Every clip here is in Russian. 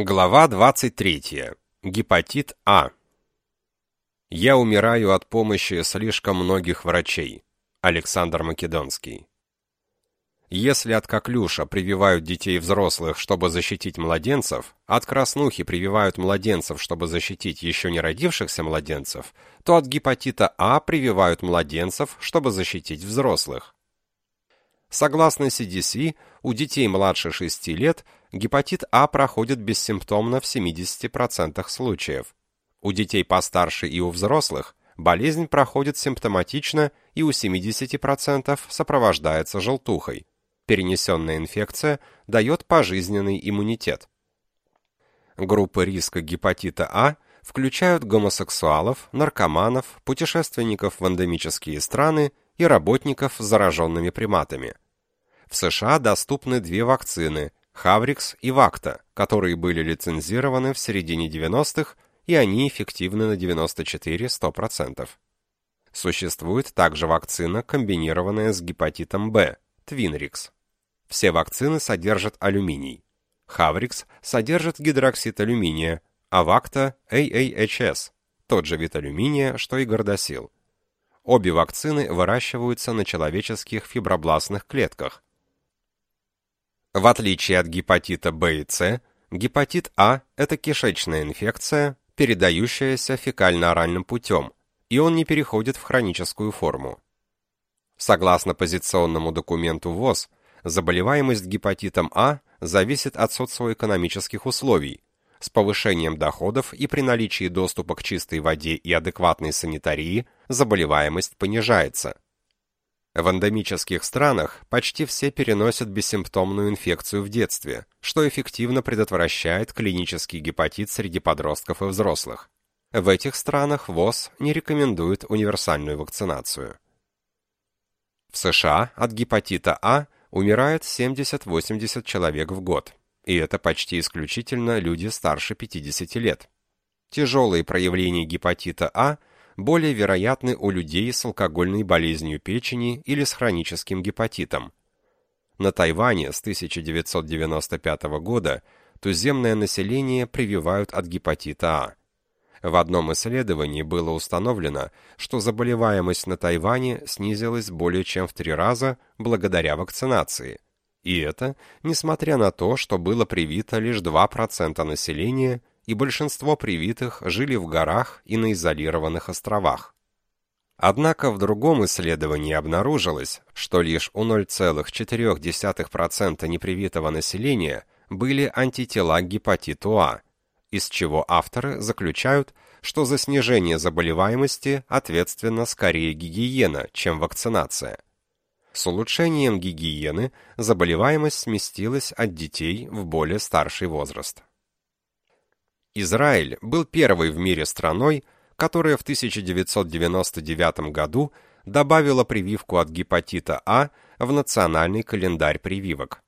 Глава 23. Гепатит А. Я умираю от помощи слишком многих врачей. Александр Македонский. Если от коклюша прививают детей взрослых, чтобы защитить младенцев, от краснухи прививают младенцев, чтобы защитить еще не родившихся младенцев, то от гепатита А прививают младенцев, чтобы защитить взрослых. Согласно CDC, у детей младше 6 лет гепатит А проходит бессимптомно в 70% случаев. У детей постарше и у взрослых болезнь проходит симптоматично и у 70% сопровождается желтухой. Перенесенная инфекция дает пожизненный иммунитет. Группы риска гепатита А включают гомосексуалов, наркоманов, путешественников в эндемические страны и работников с зараженными приматами. В США доступны две вакцины Havrix и Vaqta, которые были лицензированы в середине 90-х, и они эффективны на 94-100%. Существует также вакцина, комбинированная с гепатитом Б, Twinrix. Все вакцины содержат алюминий. Havrix содержит гидроксид алюминия, а Vaqta – AAHS, тот же вид алюминия, что и гордосил. Обе вакцины выращиваются на человеческих фибробластных клетках, в отличие от гепатита Б и С, гепатит А – это кишечная инфекция, передающаяся фекально-оральным путем, и он не переходит в хроническую форму. Согласно позиционному документу ВОЗ, заболеваемость гепатитом А зависит от социоэкономических условий. С повышением доходов и при наличии доступа к чистой воде и адекватной санитарии заболеваемость понижается – в эндемических странах почти все переносят бессимптомную инфекцию в детстве, что эффективно предотвращает клинический гепатит среди подростков и взрослых. В этих странах ВОЗ не рекомендует универсальную вакцинацию. В США от гепатита А умирает 70-80 человек в год, и это почти исключительно люди старше 50 лет. Тяжелые проявления гепатита А более вероятны у людей с алкогольной болезнью печени или с хроническим гепатитом. На Тайване с 1995 года туземное население прививают от гепатита А. В одном исследовании было установлено, что заболеваемость на Тайване снизилась более чем в три раза благодаря вакцинации. И это, несмотря на то, что было привито лишь 2% населения и большинство привитых жили в горах и на изолированных островах. Однако в другом исследовании обнаружилось, что лишь у 0,4% непривитого населения были антитела к гепатиту А, из чего авторы заключают, что за снижение заболеваемости ответственна скорее гигиена, чем вакцинация. С улучшением гигиены заболеваемость сместилась от детей в более старший возраст. Израиль был первой в мире страной, которая в 1999 году добавила прививку от гепатита А в национальный календарь прививок.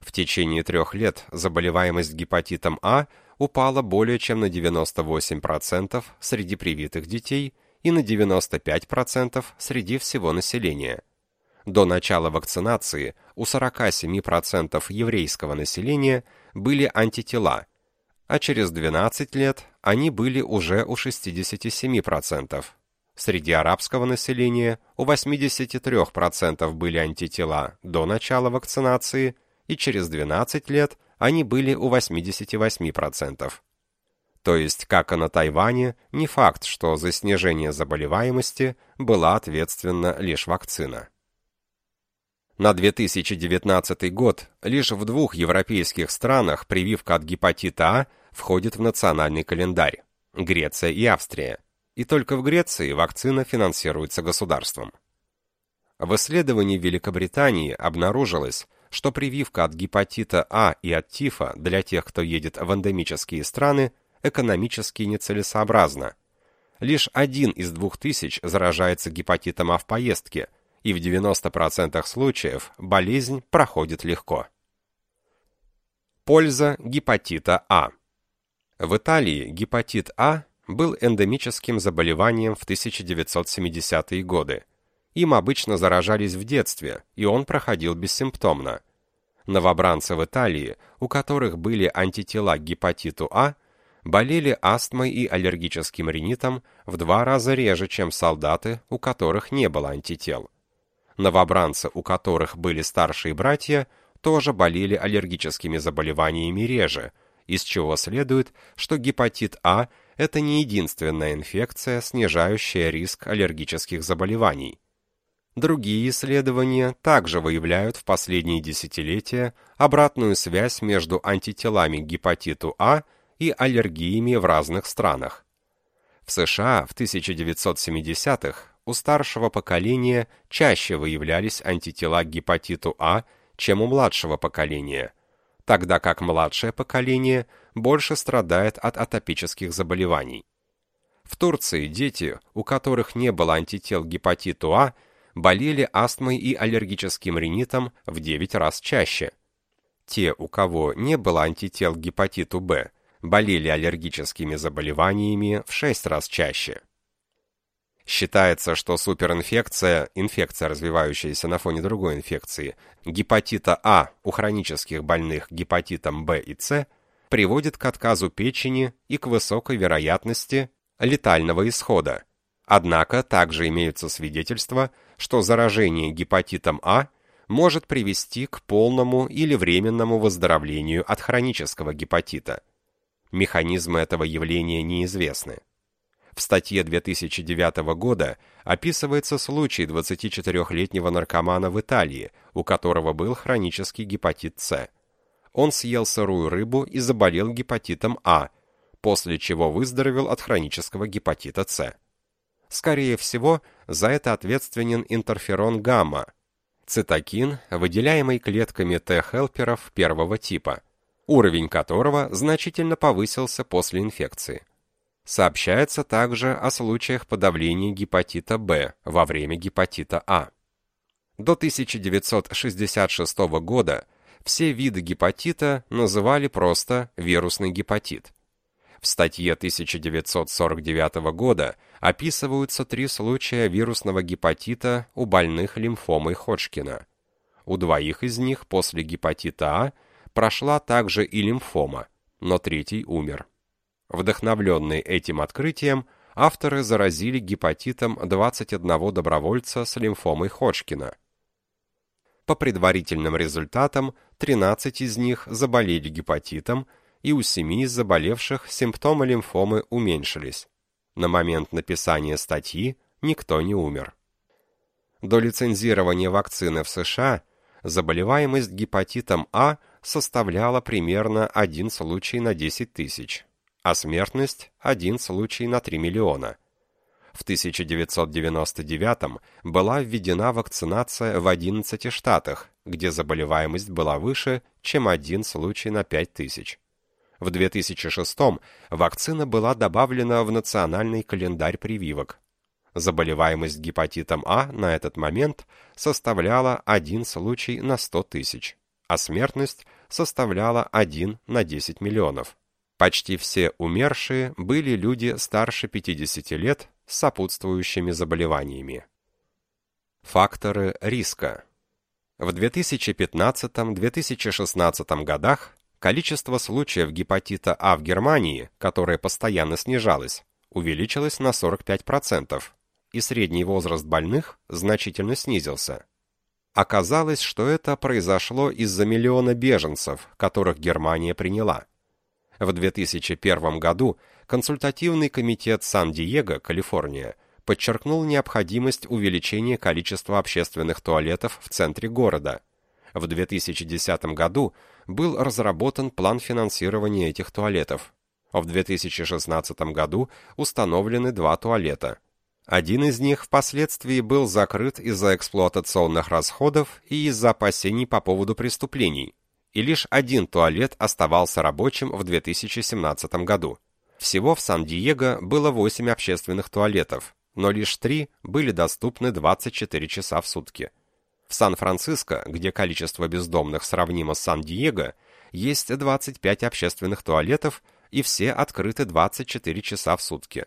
В течение трех лет заболеваемость гепатитом А упала более чем на 98% среди привитых детей и на 95% среди всего населения. До начала вакцинации у 47% еврейского населения были антитела – а через 12 лет они были уже у 67%. Среди арабского населения у 83% были антитела до начала вакцинации, и через 12 лет они были у 88%. То есть, как и на Тайване, не факт, что за снижение заболеваемости была ответственна лишь вакцина. На 2019 год лишь в двух европейских странах прививка от гепатита А входит в национальный календарь – Греция и Австрия. И только в Греции вакцина финансируется государством. В исследовании Великобритании обнаружилось, что прививка от гепатита А и от тифа для тех, кто едет в эндемические страны, экономически нецелесообразна. Лишь один из двух тысяч заражается гепатитом А в поездке – и в 90% случаев болезнь проходит легко. Польза гепатита А. В Италии гепатит А был эндемическим заболеванием в 1970-е годы. Им обычно заражались в детстве, и он проходил бессимптомно. Новобранцы в Италии, у которых были антитела к гепатиту А, болели астмой и аллергическим ринитом в два раза реже, чем солдаты, у которых не было антител. Новобранцы, у которых были старшие братья, тоже болели аллергическими заболеваниями реже, из чего следует, что гепатит А – это не единственная инфекция, снижающая риск аллергических заболеваний. Другие исследования также выявляют в последние десятилетия обратную связь между антителами к гепатиту А и аллергиями в разных странах. В США в 1970-х у старшего поколения чаще выявлялись антитела к гепатиту А, чем у младшего поколения, тогда как младшее поколение больше страдает от атопических заболеваний. В Турции дети, у которых не было антител к гепатиту А, болели астмой и аллергическим ринитом в 9 раз чаще. Те, у кого не было антител к гепатиту Б, болели аллергическими заболеваниями в 6 раз чаще. Считается, что суперинфекция, инфекция, развивающаяся на фоне другой инфекции, гепатита А у хронических больных гепатитом Б и С, приводит к отказу печени и к высокой вероятности летального исхода. Однако также имеются свидетельства, что заражение гепатитом А может привести к полному или временному выздоровлению от хронического гепатита. Механизмы этого явления неизвестны. В статье 2009 года описывается случай 24-летнего наркомана в Италии, у которого был хронический гепатит С. Он съел сырую рыбу и заболел гепатитом А, после чего выздоровел от хронического гепатита С. Скорее всего, за это ответственен интерферон гамма, цитокин, выделяемый клетками Т-хелперов первого типа, уровень которого значительно повысился после инфекции. Сообщается также о случаях подавления гепатита Б во время гепатита А. До 1966 года все виды гепатита называли просто вирусный гепатит. В статье 1949 года описываются три случая вирусного гепатита у больных лимфомой Ходжкина. У двоих из них после гепатита А прошла также и лимфома, но третий умер. Вдохновленные этим открытием, авторы заразили гепатитом 21 добровольца с лимфомой Ходжкина. По предварительным результатам, 13 из них заболели гепатитом, и у 7 из заболевших симптомы лимфомы уменьшились. На момент написания статьи никто не умер. До лицензирования вакцины в США заболеваемость гепатитом А составляла примерно один случай на 10 тысяч, а смертность – один случай на 3 миллиона. В 1999 была введена вакцинация в 11 штатах, где заболеваемость была выше, чем один случай на 5 тысяч. В 2006 вакцина была добавлена в национальный календарь прививок. Заболеваемость гепатитом А на этот момент составляла один случай на 100 тысяч, а смертность составляла 1 на 10 миллионов. Почти все умершие были люди старше 50 лет с сопутствующими заболеваниями. Факторы риска. В 2015-2016 годах Количество случаев гепатита А в Германии, которое постоянно снижалось, увеличилось на 45%, и средний возраст больных значительно снизился. Оказалось, что это произошло из-за миллиона беженцев, которых Германия приняла. В 2001 году консультативный комитет Сан-Диего, Калифорния, подчеркнул необходимость увеличения количества общественных туалетов в центре города. В 2010 году был разработан план финансирования этих туалетов. В 2016 году установлены два туалета. Один из них впоследствии был закрыт из-за эксплуатационных расходов и из-за опасений по поводу преступлений, и лишь один туалет оставался рабочим в 2017 году. Всего в Сан-Диего было 8 общественных туалетов, но лишь три были доступны 24 часа в сутки. В Сан-Франциско, где количество бездомных сравнимо с Сан-Диего, есть 25 общественных туалетов, и все открыты 24 часа в сутки.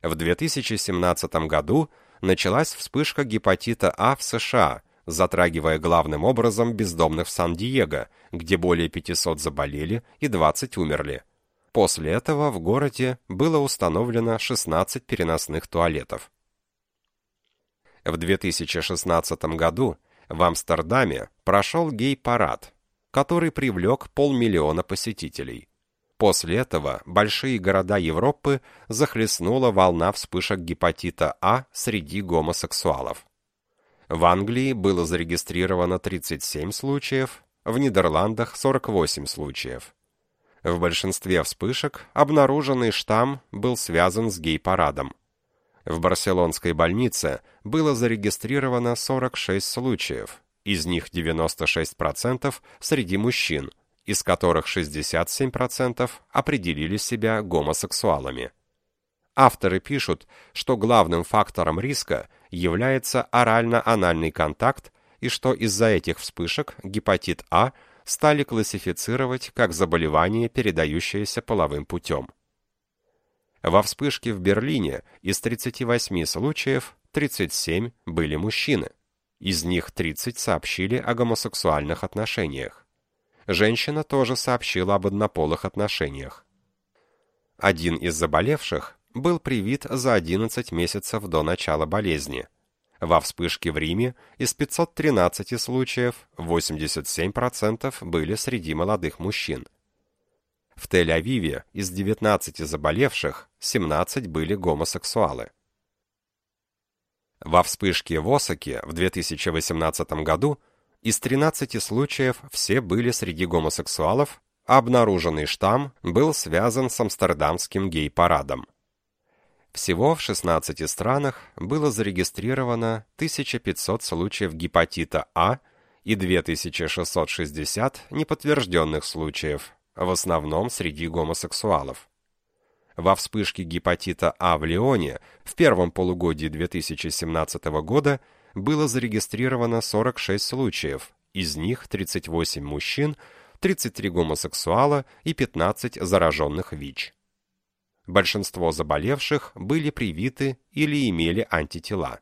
В 2017 году началась вспышка гепатита А в США, затрагивая главным образом бездомных в Сан-Диего, где более 500 заболели и 20 умерли. После этого в городе было установлено 16 переносных туалетов. В 2016 году в Амстердаме прошел гей-парад, который привлек полмиллиона посетителей. После этого большие города Европы захлестнула волна вспышек гепатита А среди гомосексуалов. В Англии было зарегистрировано 37 случаев, в Нидерландах 48 случаев. В большинстве вспышек обнаруженный штамм был связан с гей-парадом. В барселонской больнице было зарегистрировано 46 случаев, из них 96% среди мужчин, из которых 67% определили себя гомосексуалами. Авторы пишут, что главным фактором риска является орально-анальный контакт и что из-за этих вспышек гепатит А стали классифицировать как заболевание, передающееся половым путем. Во вспышке в Берлине из 38 случаев 37 были мужчины. Из них 30 сообщили о гомосексуальных отношениях. Женщина тоже сообщила об однополых отношениях. Один из заболевших был привит за 11 месяцев до начала болезни. Во вспышке в Риме из 513 случаев 87% были среди молодых мужчин. В Тель-Авиве из 19 заболевших 17 были гомосексуалы. Во вспышке в Осаке в 2018 году из 13 случаев все были среди гомосексуалов, а обнаруженный штамм был связан с амстердамским гей-парадом. Всего в 16 странах было зарегистрировано 1500 случаев гепатита А и 2660 неподтвержденных случаев, в основном среди гомосексуалов. Во вспышке гепатита А в Лионе в первом полугодии 2017 года было зарегистрировано 46 случаев, из них 38 мужчин, 33 гомосексуала и 15 зараженных ВИЧ. Большинство заболевших были привиты или имели антитела.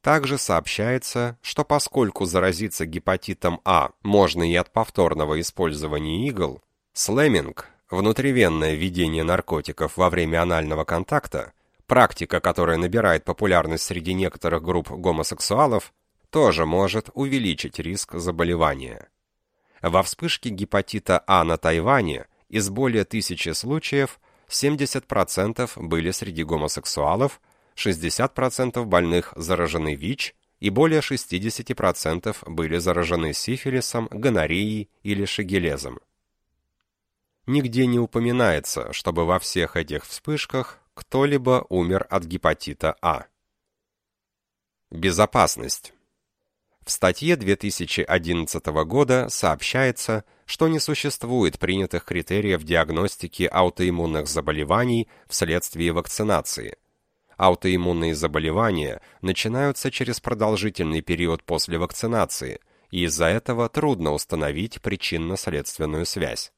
Также сообщается, что поскольку заразиться гепатитом А можно и от повторного использования игл, слэминг, внутривенное введение наркотиков во время анального контакта, практика, которая набирает популярность среди некоторых групп гомосексуалов, тоже может увеличить риск заболевания. Во вспышке гепатита А на Тайване из более тысячи случаев 70% были среди гомосексуалов, 60% больных заражены ВИЧ и более 60% были заражены сифилисом, гонореей или шигелезом. Нигде не упоминается, чтобы во всех этих вспышках кто-либо умер от гепатита А. Безопасность. В статье 2011 года сообщается, что не существует принятых критериев диагностики аутоиммунных заболеваний вследствие вакцинации. Аутоиммунные заболевания начинаются через продолжительный период после вакцинации, и из-за этого трудно установить причинно-следственную связь.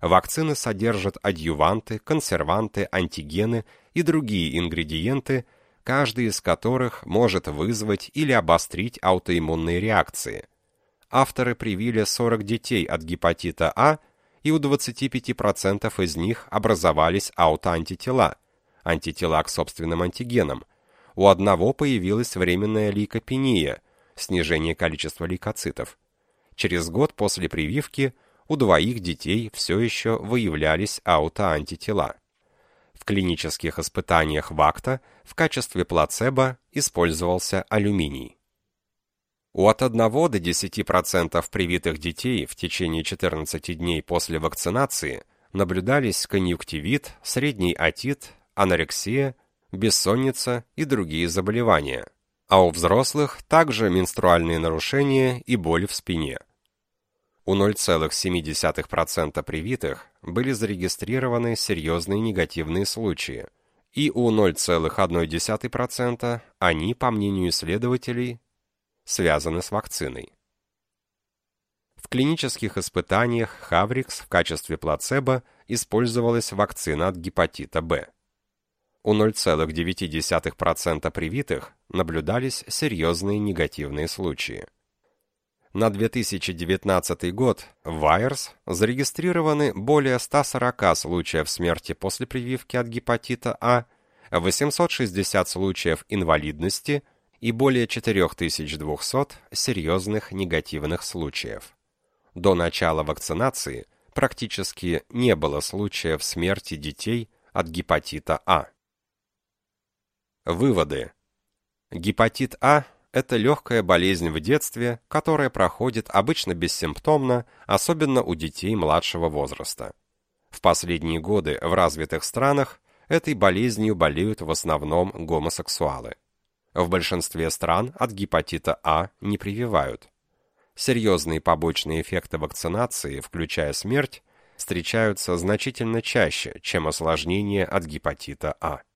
Вакцины содержат адъюванты, консерванты, антигены и другие ингредиенты – каждый из которых может вызвать или обострить аутоиммунные реакции. Авторы привили 40 детей от гепатита А, и у 25% из них образовались аутоантитела, антитела к собственным антигенам. У одного появилась временная лейкопения, снижение количества лейкоцитов. Через год после прививки у двоих детей все еще выявлялись аутоантитела. В клинических испытаниях ВАКТа в качестве плацебо использовался алюминий. У от 1 до 10% привитых детей в течение 14 дней после вакцинации наблюдались конъюнктивит, средний отит, анорексия, бессонница и другие заболевания, а у взрослых также менструальные нарушения и боль в спине. У 0,7% привитых были зарегистрированы серьезные негативные случаи, и у 0,1% они, по мнению исследователей, связаны с вакциной. В клинических испытаниях Хаврикс в качестве плацебо использовалась вакцина от гепатита Б. у 0,9% привитых наблюдались серьезные негативные случаи. На 2019 год в Вайерс зарегистрированы более 140 случаев смерти после прививки от гепатита А, 860 случаев инвалидности и более 4200 серьезных негативных случаев. До начала вакцинации практически не было случаев смерти детей от гепатита А. Выводы. Гепатит А – это легкая болезнь в детстве, которая проходит обычно бессимптомно, особенно у детей младшего возраста. В последние годы в развитых странах этой болезнью болеют в основном гомосексуалы. В большинстве стран от гепатита А не прививают. Серьезные побочные эффекты вакцинации, включая смерть, встречаются значительно чаще, чем осложнения от гепатита А.